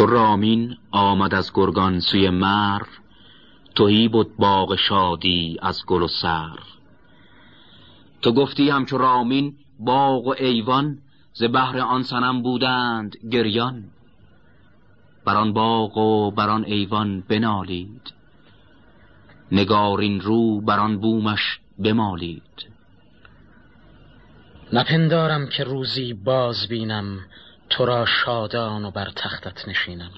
چو رامین آمد از گرگان سوی مر توهی بود باغ شادی از گل و سر. تو گفتی همچو رامین باغ و ایوان ز بهر آن سنم بودند گریان. بر آن باغ و بر آن ایوان بنالید. نگارین رو بر آن بومش بمالید. نپندارم که روزی باز بینم تو را شادان و بر تختت نشینم.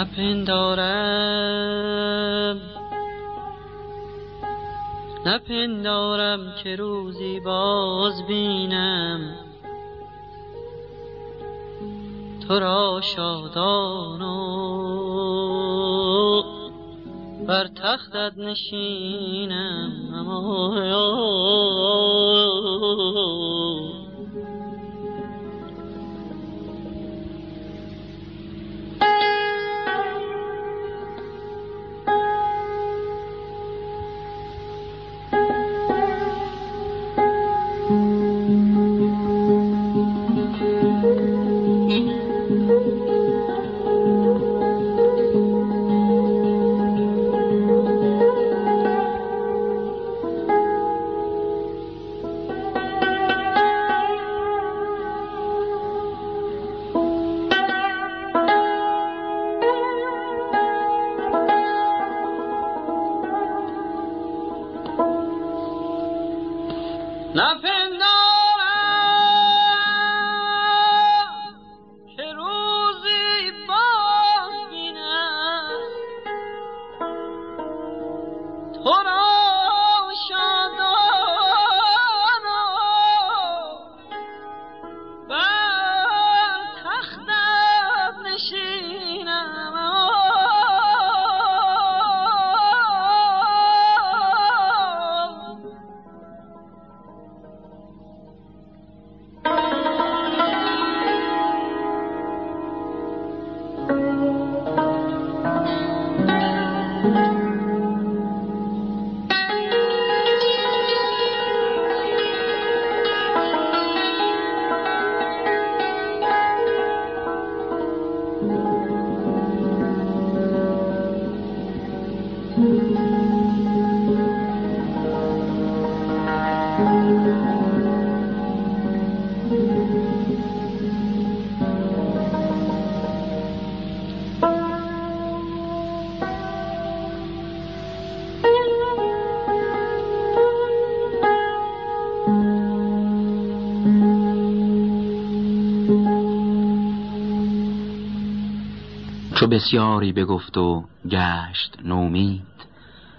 نپندارم. نپندارم که روزی باز بینم. تو را شادان و بر تختت نشینم. چو بسیاری بگفت و گشت نومید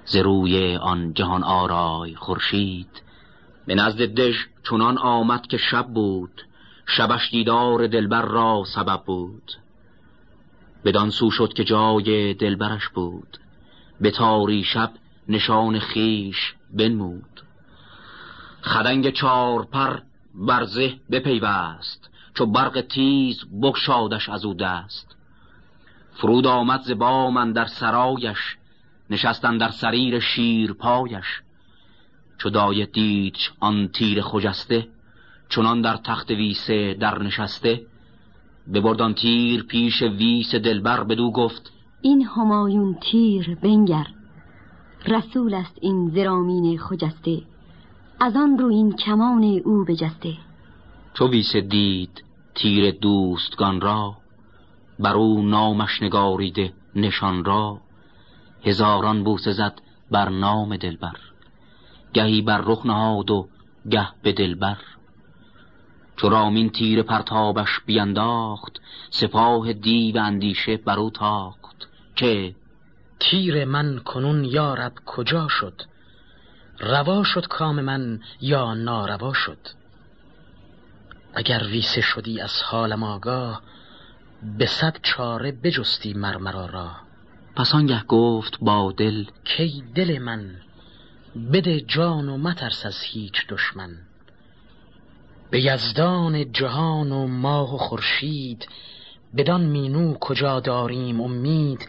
ز روی آن جهان آرای خورشید. به نزد دژ چنان آمد که شب بود شبش دیدار دلبر را سبب بود. بدان سو شد که جای دلبرش بود به تاری شب نشان خیش بنمود. خدنگ چار پر برزه بپیوست چو برق تیز بگشادش از او دست. فرود آمد ز بام در سرایش نشستن در سریر شیر پایش چو دایه دید آن تیر خجسته چنان در تخت ویسه در نشسته. ببرد تیر پیش ویس دلبر بدو گفت این همایون تیر بنگر رسول است این زرامین خجسته. از آن رو این کمان او بجسته. چو ویس دید تیر دوستگان را بر او نامش نگاریده نشان را هزاران بوسه زد بر نام دلبر. گهی بر رخ نهاد و گه به دلبر. چو تیر پرتابش بینداخت سپاه دیو اندیشه بر او تاخت که تیر من کنون یارب کجا شد؟ روا شد کام من یا ناروا شد؟ اگر ویسه شدی از حالم آگاه به صد چاره بجستی مرمرا را. پس آنگه گفت با دل کی دل من بده جان و مترس از هیچ دشمن. به یزدان جهان و ماه و خورشید بدان مینو کجا داریم امید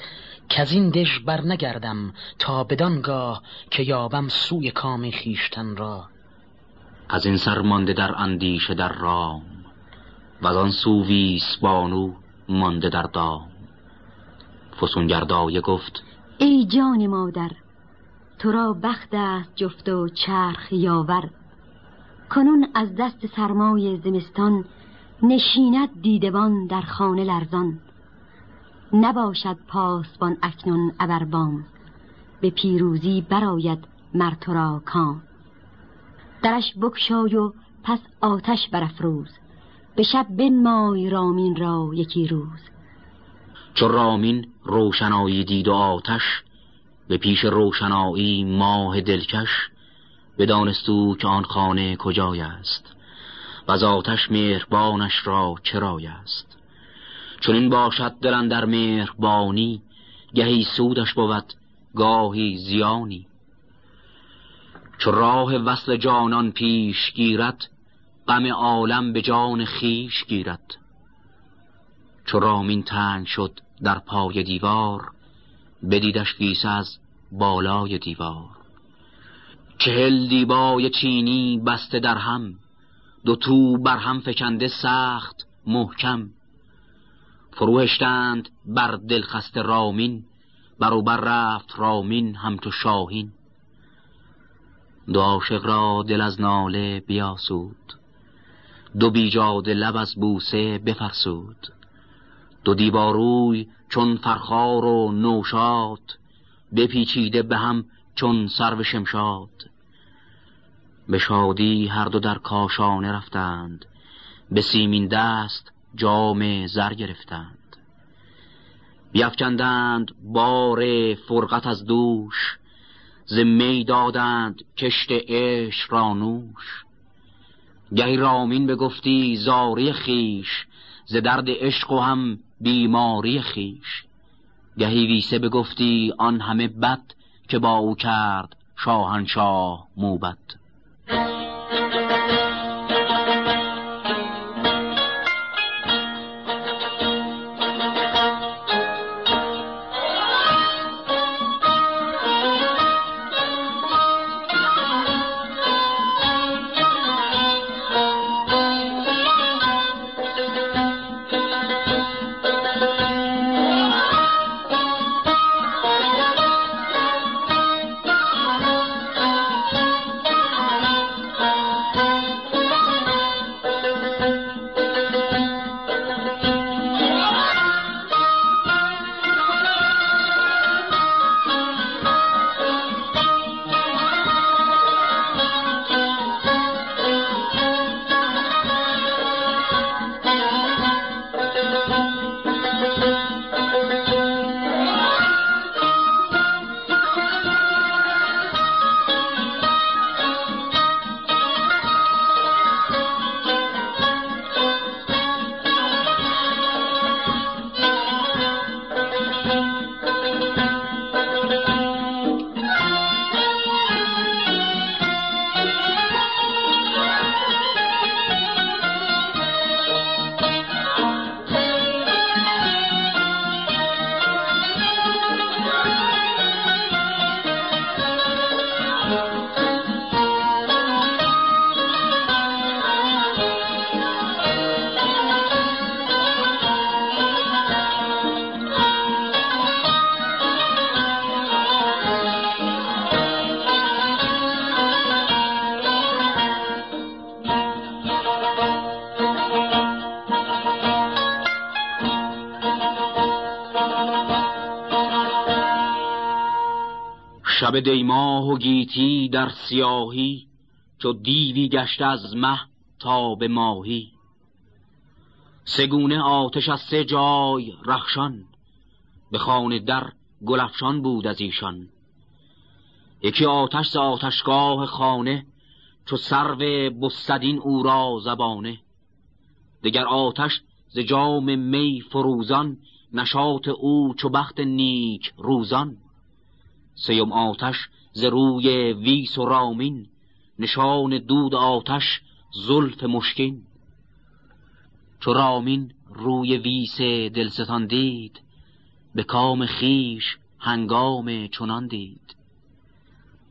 که از این دژ بر نگردم تا بدانگاه که یابم سوی کام خیشتن را. از این سر مانده در اندیشه در رام و آن سو ویس بانو مانده در دام. فسونگردایه گفت ای جان مادر تو را بخت است جفت و چرخ یاور. کنون از دست سرمای زمستان نشیند دیدبان در خانه لرزان. نباشد پاسبان اکنون ابربام به پیروزی براید مر تو را کام. درش بکشای و پس آتش برافروز. به شب بنمای رامین را یکی روز. چو رامین روشنایی دید و آتش به پیش روشنایی ماه دلکش بدانستو که آن خانه کجای است و از آتش مهربانش را چرای است. چون این باشد دلن در مهربانی گهی سودش بود گاهی زیانی. چو راه وصل جانان پیش گیرد غم عالم به جان خیش گیرد. چو رامین تنگ شد در پای دیوار بدیدش ویسه از بالای دیوار. چهل دیبای چینی بسته در هم دو تو بر هم فکنده سخت محکم. فروهشتند بر دلخست رامین بروبر رفت رامین همچو شاهین. دو عاشق را دل از ناله بیاسود. دو بیجاد لب از بوسه بفرسود. دو دیواروی چون فرخار و نوشاد بپیچیده به هم چون سرو شمشاد. به شادی هر دو در کاشانه رفتند به سیمین دست جام زر گرفتند. بیفکندند بار فرقت از دوش ز می دادند کشت عشق را نوش. گهی رامین بگفتی زاری خیش ز درد عشق و هم بیماری خیش. گهی ویسه بگفتی آن همه بد که با او کرد شاهنشاه موبد. شب دیماه و گیتی در سیاهی چو دیوی گشته از مه تا به ماهی. سگونه آتش از سه جای رخشان به خانه در گلفشان بود از ایشان. یکی آتش ز آتشگاه خانه چو سرو بستدین او را زبانه. دگر آتش ز جام می فروزان نشاط او چو بخت نیک روزان. سیم آتش ز روی ویس و رامین نشان دود آتش زلف مشکین. چو رامین روی ویس دلستان دید به کام خیش هنگام چنان دید.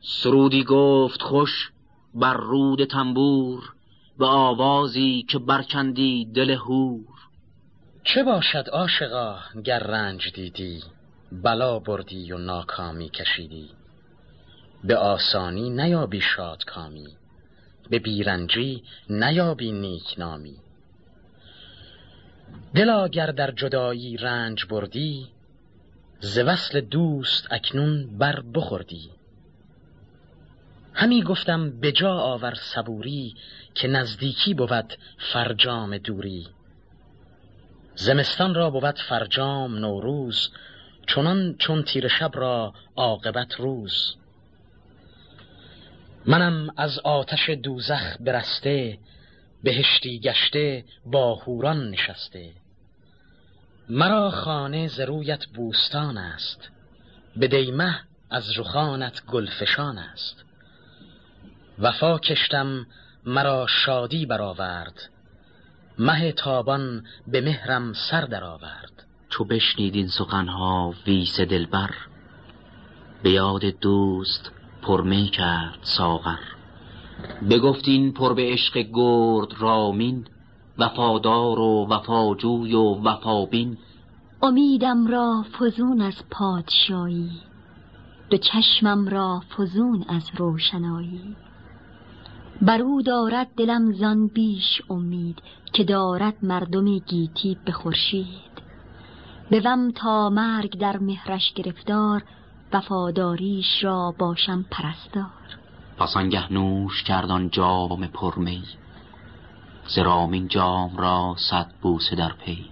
سرودی گفت خوش بر رود تنبور به آوازی که برکندی دل هور چه باشد عاشقا گر رنج دیدی؟ بلا بردی و ناکامی کشیدی. به آسانی نیابی شاد کامی به بیرنجی نیابی نیک نامی دلا گر در جدایی رنج بردی ز وصل دوست اکنون بر بخوردی. همی گفتم به جا آور صبوری که نزدیکی بود فرجام دوری. زمستان را بود فرجام نوروز چنان چون تیر شب را عاقبت روز. منم از آتش دوزخ برسته بهشتی گشته با هوران نشسته. مرا خانه ز رویت بوستان است به دیمه از رخانت گلفشان است. وفا کشتم مرا شادی برآورد مه تابان به مهرم سر درآورد. چو بشنید این سخنها ویس دلبر. به یاد دوست پرمی کرد ساغر. بگفت این پر به عشق گرد رامین وفادار و وفاجوی و وفابین. امیدم را فزون از پادشایی دو چشمم را فزون از روشنایی. بر او دارد دلم زان بیش امید که دارد مردم گیتی به خورشید. بوم تا مرگ در مهرش گرفتار وفاداریش را باشم پرستار. پس نوش کردان جام پرمی زرامین جام را صد بوسه در پی.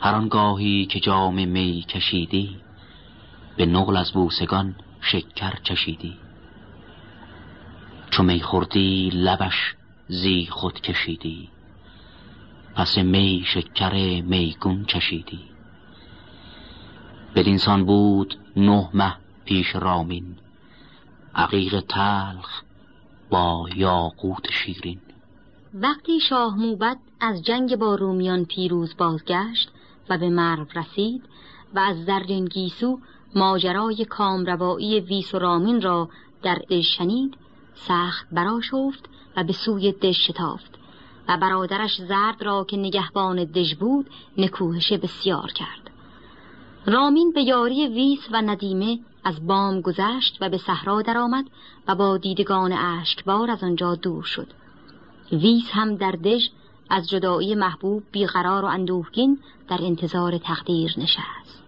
هر آنگاهی که جام می کشیدی به نقل از بوسگان شکر چشیدی. چو می خوردی لبش زی خود کشیدی. پس می شکر میگون چشیدی. بدینسان بود نه مه پیش رامین عقیق تلخ با یاقوت شیرین. وقتی شاه موبد از جنگ با رومیان پیروز بازگشت و به مرو رسید و از زرین گیسو ماجرای کامروایی ویس و رامین را در دژ شنید سخت براشفت و به سوی دژ شتافت و برادرش زرد را که نگهبان دژ بود نکوهش بسیار کرد. رامین به یاری ویس و ندیمه از بام گذشت و به صحرا درآمد و با دیدگان اشکبار از آنجا دور شد. ویس هم در دژ از جدایی محبوب بیقرار و اندوهگین در انتظار تقدیر نشست.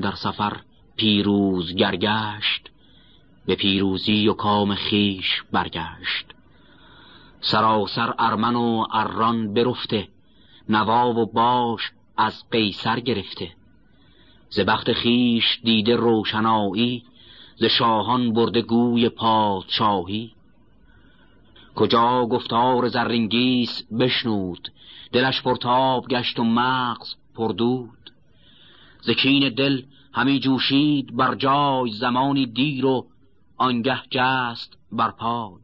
در سفر پیروز گرگشت به پیروزی و کام خیش برگشت. سراسر ارمن و اران برفته نوا و باش از قیصر گرفته. ز بخت خیش دیده روشنایی ز شاهان برده گوی پادشاهی. کجا گفتار زرینگیس بشنود دلش پرتاب گشت و مغز پردود. زکین دل همی جوشید بر جای زمانی دیر و آنگه جست بر پای.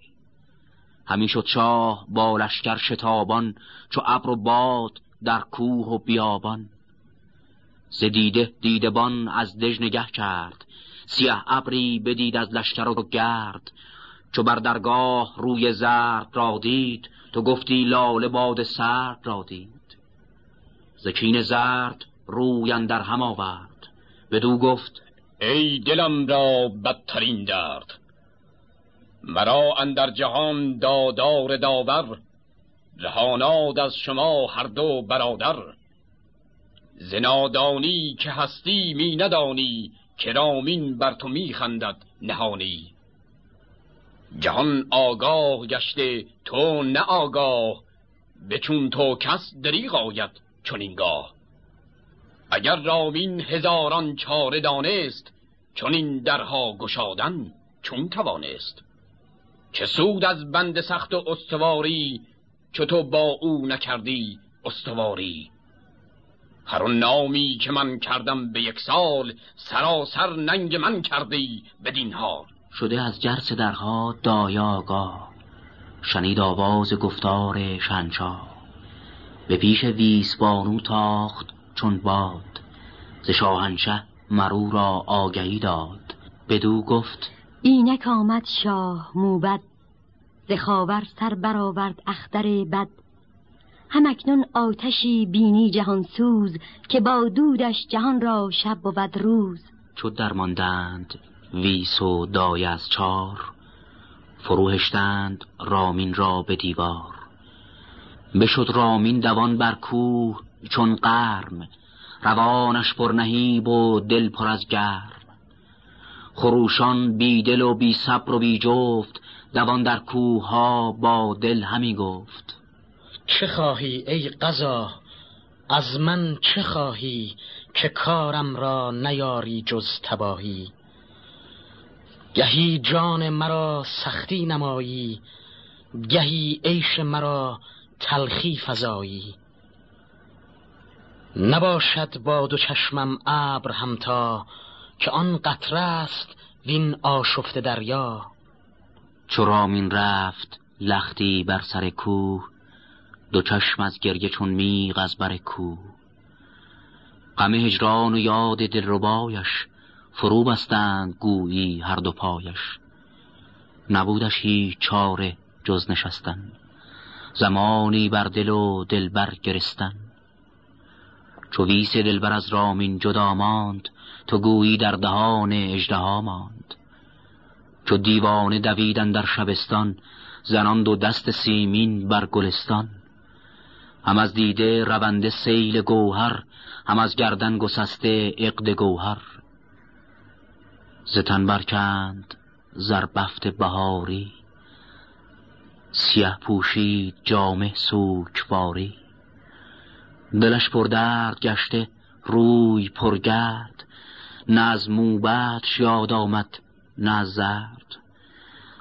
همی شد شاه با لشکر شتابان چو ابر و باد در کوه و بیابان. ز دیده دیدبان از دژ نگه کرد سیه ابری بدید از لشکر و گرد. چو بر درگاه روی زرد را دید تو گفتی لاله باد سرد را دید. زکین زرد روی در هم آورد. بدو گفت ای دلم را بدترین درد. مرا اندر جهان دادار داور جهاناد از شما هر دو برادر. زنادانی که هستی می ندانی کرامین بر تو می خندد نهانی. جهان آگاه گشته تو نه آگاه چون تو کس دریغ آید اینگاه اگر رامین هزاران چاره دانست چون این درها گشادن چون توانست. چه سود از بند سخت و استواری چو تو با او نکردی استواری. هر نامی که من کردم به یک سال سراسر ننگ من کردی بدین حال. شده از جرس درها دایاگاه شنید آواز گفتار شنشاه به پیش ویس بانو تاخت چون باد. ز شاهنشه مرو را آگهی داد. بدو گفت اینک آمد شاه موبد. ز خاور سر برآورد اختر بد. همکنون آتشی بینی جهان سوز که با دودش جهان را شب بود روز. چو درماندند ویس و دای از چار فروهشتند رامین را به دیوار. بشد رامین دوان بر کوه چون قرم روانش پر نهیب و دل پر از گرم. خروشان بی دل و بی صبر و بی جفت دوان در کوه ها با دل همی گفت. چه خواهی ای قضا؟ از من چه خواهی که کارم را نیاری جز تباهی؟ گهی جان مرا سختی نمایی گهی عیش مرا تلخی فزایی. نباشد با دو چشمم ابر همتا که آن قطره است وین آشفته دریا. چو رامین رفت لختی بر سر کوه دو چشم از گریه چون میغ از بر کوه. غم هجران و یاد دلربایش فرو بستند گویی هر دو پایش. نبودش هیچ چاره جز نشستن زمانی بر دل و دلبر گرستن. چو ویس دلبر از رامین جدا ماند تو گویی در دهان اژدها ماند. چو دیوانه دویدن در شبستان زنان دو دست سیمین بر گلستان. هم از دیده رونده سیل گوهر هم از گردن گسسته عقد گوهر. زتن برکند زربفت بهاری سیه پوشید جامه سوکواری دلش پر درد گشته روی پرگرد. نه از موبتش یاد آمد نه زرد.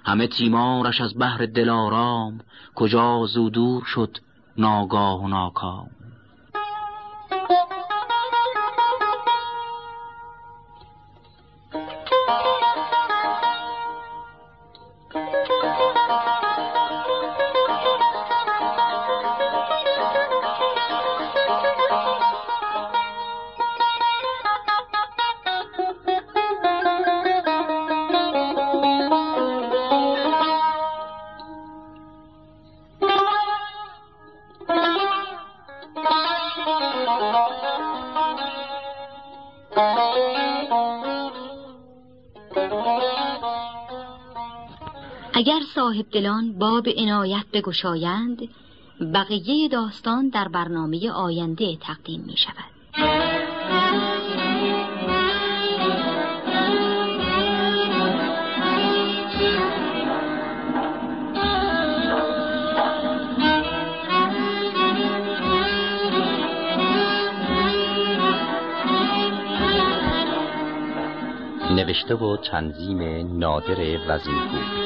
همه تیمارش از بحر دلارام کجا زودور شد ناگاه و ناکام. اگر صاحب دلان باب عنایت بگشایند بقیه داستان در برنامه آینده تقدیم می شود. نوشته و تنظیم نادر وزیرپور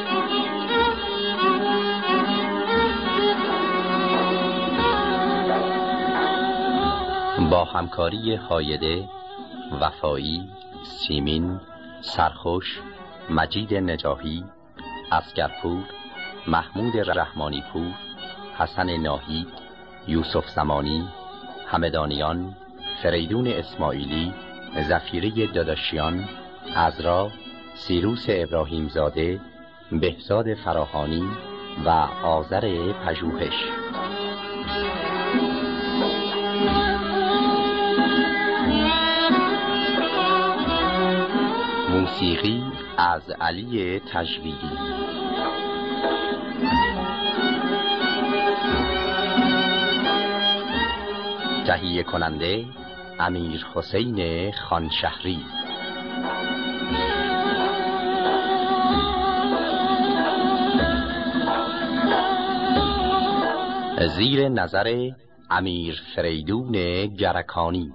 با همکاری هایده وفایی سیمین سرخوش مجید نجاهی اسگرپور محمود رحمانی پور حسن ناهید یوسف زمانی همدانیان فریدون اسماعیلی زفیره داداشیان ازرا سیروس ابراهیمزاده بهزاد فراهانی و آذر پژوهش. موسیقی از علی تجویدی. تهیه کننده امیر حسین خانشهری. زیر نظر امیر فریدون گرکانی.